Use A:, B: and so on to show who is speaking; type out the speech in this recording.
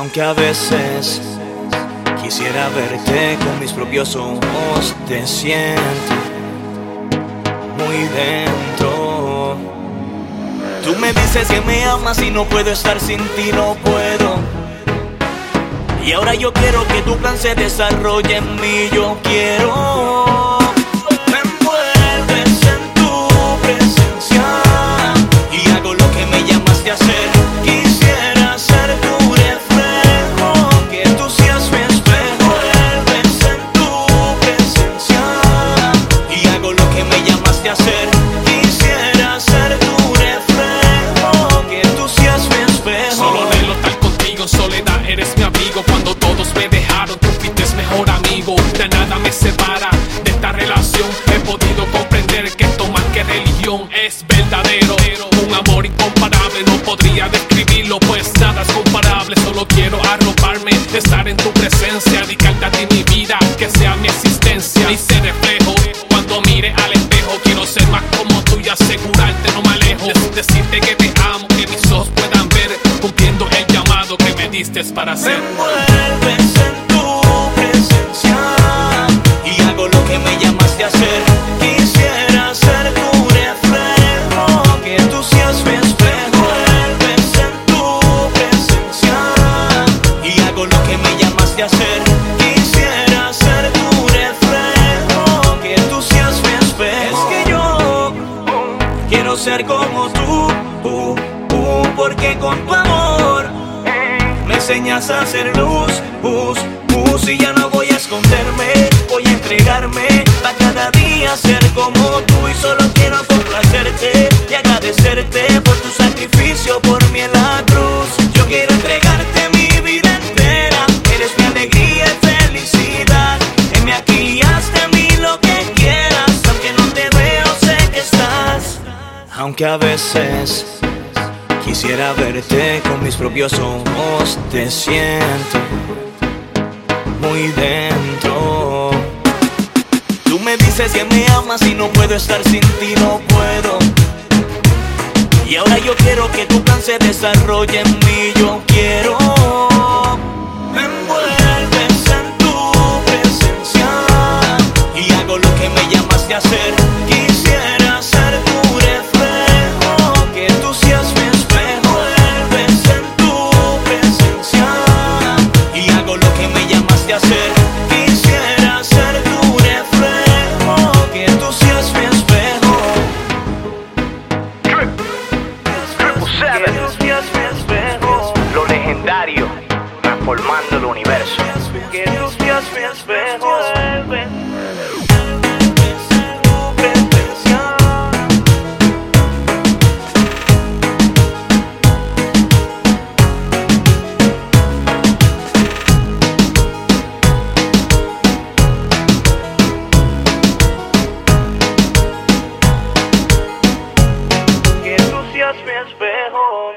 A: Aunque a veces quisiera verte con mis propios ojos, te siento muy dentro. Tú me dices que me amas y no puedo estar sin ti, no puedo. Y ahora yo quiero que tu plan se desarrolle en mí, yo quiero. Me
B: dejaron, tú fuiste mejor amigo. De nada me separa de esta relación. He podido comprender que esto más que religión es verdadero. Un amor incomparable, no podría describirlo, pues nada es comparable. Solo quiero arroparme, estar en tu presencia, dedicarte a ti mi vida, que sea mi existencia y ser reflejo. Cuando mire al espejo, quiero ser más como tú y asegurarte no me alejo. Decirte que te amo, que mis ojos puedan ver, cumpliendo el llamado que me diste para ser.
A: Como tú, tú, tú, porque con tu amor me enseñas a hacer luz, luz, luz y ya no voy a esconderme, voy a entregarme para cada día ser como Aunque a veces Quisiera verte con mis propios ojos, te siento muy dentro. Tú me dices que me amas y no puedo estar sin ti, no puedo. Y ahora yo quiero que tu plan se desarrolle en mí, yo quiero. Me envuelves en tu presencia y hago lo que me llamaste a hacer. Lo
C: legendario, transformando el universo.
A: Oh,